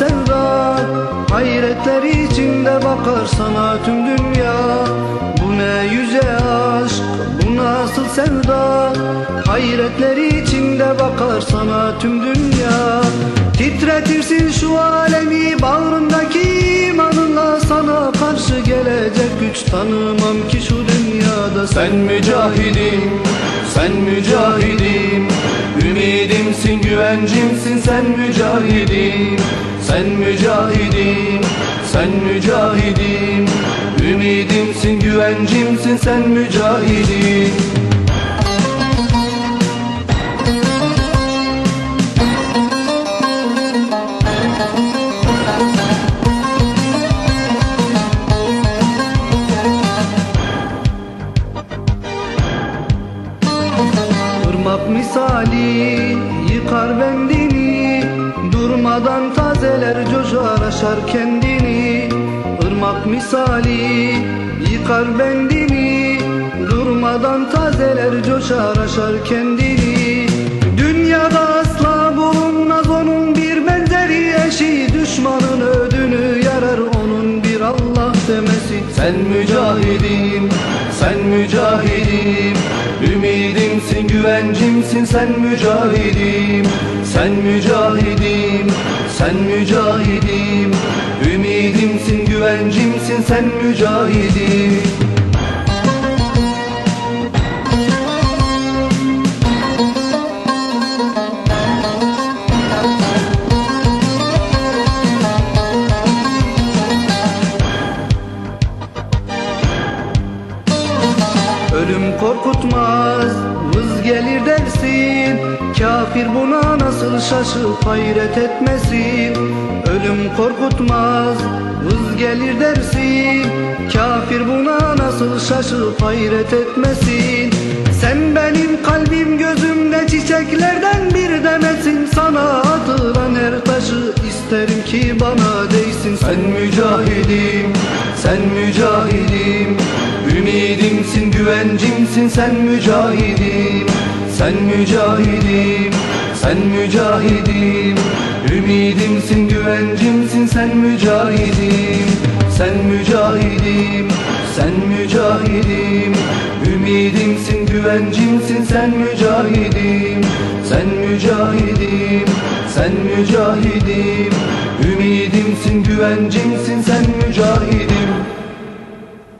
sevda Hayretler içinde bakar sana tüm dünya. Bu ne yüce aşk bu nasıl sevda? Hayretler içinde bakar sana tüm dünya. Titretirsin şu alemi bağrındaki imanınla Sana karşı gelecek güç. Tanımam ki şu dünyada Sen mücahidim, sen mücahidim Ümidimsin, güvencimsin sen mücahidim Sen mücahidim, sen mücahidim Ümidimsin, güvencimsin sen mücahidim misali yıkar bendini. Durmadan tazeler coşar aşar kendini. Irmak misali yıkar bendini. Durmadan tazeler coşar aşar kendini. Dünyada asla bulunmaz onun bir benzeri. Eşi Düşmanın ödünü yarar onun bir Allah demesi. Sen mücahidim, sen mücahidim Güvencimsin sen mücahidim. Sen mücahidim, sen mücahidim. Ümidimsin, güvencimsin sen mücahidim. Ölüm korkutmaz. vız gelir dersin Kafir buna nasıl şaşıp hayret etmesin? Ölüm korkutmaz vız gelir dersin. Kafir buna nasıl şaşıp hayret etmesin? Sen benim kalbim gözümde çiçeklerden bir demesin. Sana atılan her taşı isterim ki bana değsin. Sen mücahidim, sen mücahidim. Ümidimsin, güvencimsin sen mücahidim Sen mücahidim, sen mücahidim Ümidimsin, güvencimsin sen mücahidim Sen mücahidim, sen mücahidim Ümidimsin, güvencimsin sen mücahidim Sen mücahidim, sen mücahidim Ümidimsin, güvencimsin sen mücahidim